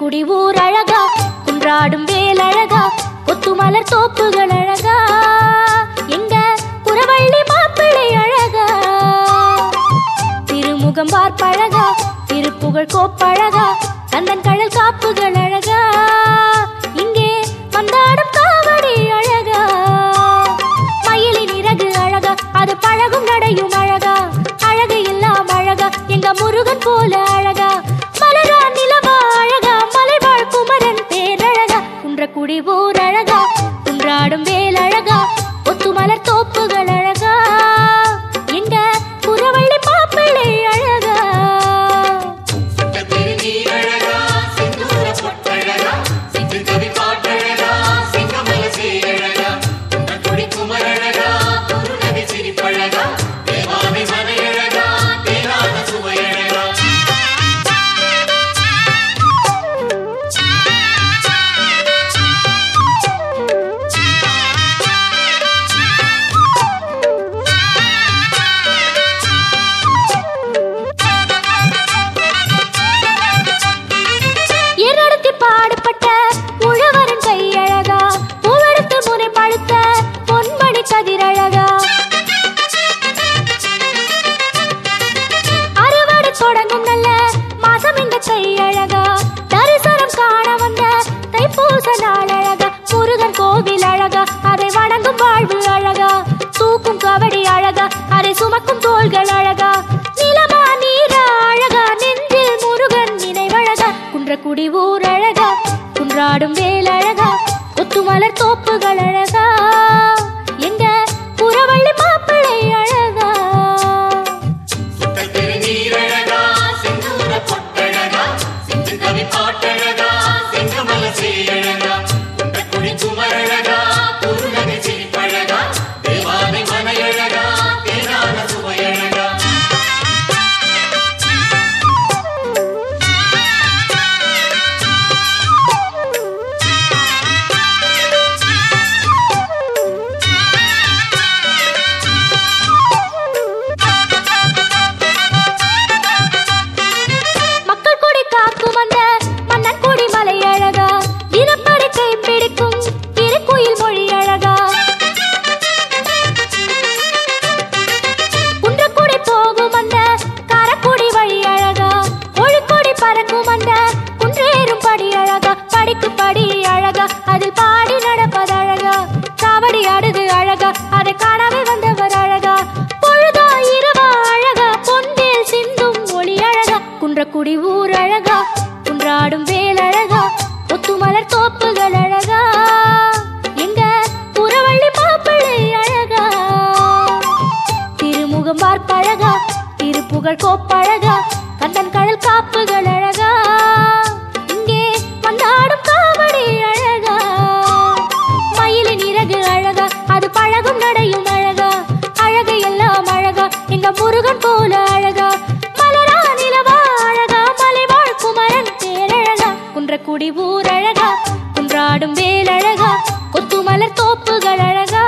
குடி ஊர் அழகா குன்றாடும் வேல் அழகா கொத்து மலர் தோப்புகள் அழகா. எங்க குறவள்ளி மாப்பிள்ளை அழகா. திருமுகம் பார்ப்பழகா திருப்புகழ் கோப்பழகா கந்தன் கடல் காப்புகள் அழகா. குன்றக்குடி அழக மாசம் அழகா தரிசனம் காண வந்த தைப்பூச நாள் அழகா முருகன் கோவில் அழகா அதை வணங்கும் வாழ்வு அழகா தூக்கும் கபடி அழகா அதை சுமக்கும் தோள்கள் அழகா. நிலமா நீரா அழகா நெஞ்சில் முருகன் நினைவழகா குன்றக்குடி ஊர் அழகா குன்றாடும் வேல் அழகா கொத்துமலர் தோப்புகள் அழகா. கொடி ஊர் அழகா? குன்றாடும் வேல் அழகா? ஒத்துமலர் தோப்புகள் அழகா? எங்க புறவள்ளி மாப்பிள்ளை அழகா? திருமுகம் பார்ப்பழகா திருப்புகழ் கோப்பழகா கந்தன் கடல் காப்புகள் அழகா? இங்கே வந்தாடும் காவடி அழகா? மயிலின் இறகு அழகா? அது பழகும் நடையும் அழகா? அழகு எல்லாம் அழகா? எங்க முருகன் போல அழகா? குடி ஊர் அழகா குன்றாடும் வேல் அழகா கொத்துமலர் தோப்புகள் அழகா.